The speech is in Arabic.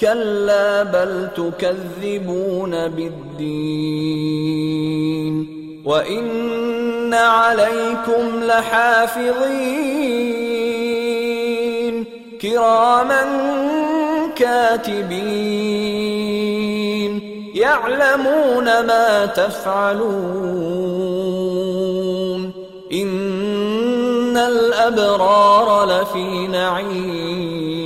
كلا بل تكذبون بالدين وإن عليكم لحافظين كراما كاتبين يعلمون ما تفعلون إن الأبرار لفي نعيم